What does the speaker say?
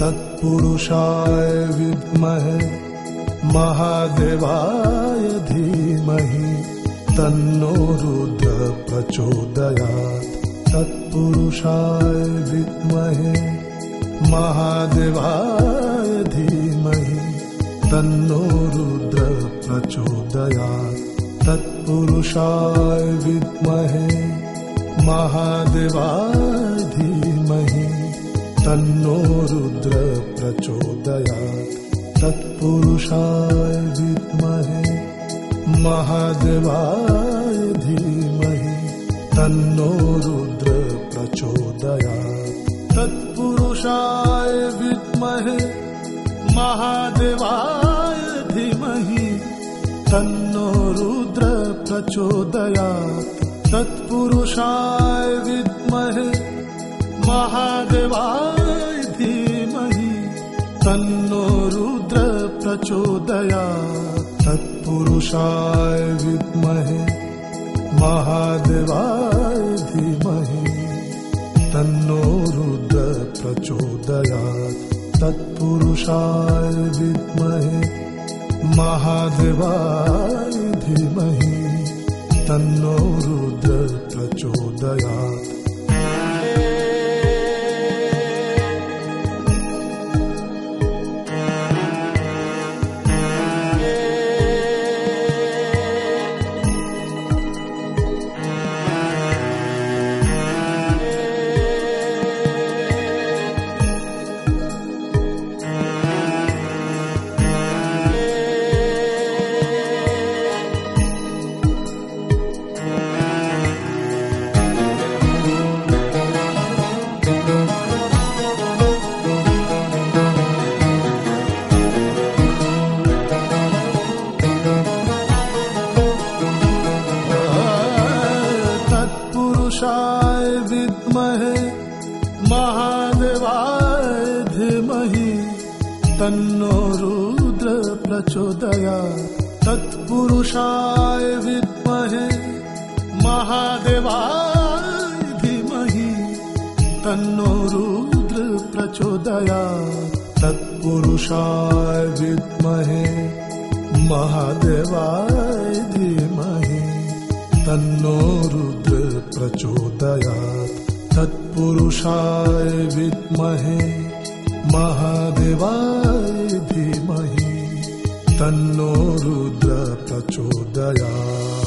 तत्पुरुषाय विद्महे महादेवाय धीमहि तन्नो रुद्र प्रचोदयात्। तत्पुरुषाय विद्महे महादेवाय धीमहि तन्नो रुद्र प्रचोदयात्। तत्पुरुषाय विद्महे महादेवाय धीमहि तन्नो रुद्र प्रचोदयात् तत्पुरुषाय विद्महे महादेवाय धीमहि तन्नो रुद्र प्रचोदयात् तत्पुरुषाय विद्महे महादेवाय धीमहि तन्नो रुद्र प्रचोदयात् तत्पुरुषाय विद्महे महादेवाय धीमहि तन्नो रुद्र प्रचोदयात् तत्पुरुषाय विद्महे महादेवाय धीमहि तन्नो रुद्र प्रचोदयात् तत्पुरुषाय विद्महे महादेवाय धीमहि तन्नो रुद्र प्रचोदयात् तत्पुरुषाय विद्महे महादेवाय धीमहि तन्नो रुद्र प्रचोदयात् तत्पुरुषाय विद्महे महादेवाय धीमहि तन्नो रुद्र प्रचोदयात् तत्पुरुषाय विद्महे महादेवाय धीमहि तन्नो रुद्र प्रचोदयात् तत्पुरुषाय विद्महे महादेवाय धीमहि। तन्नो रुद्र प्रचोदयात्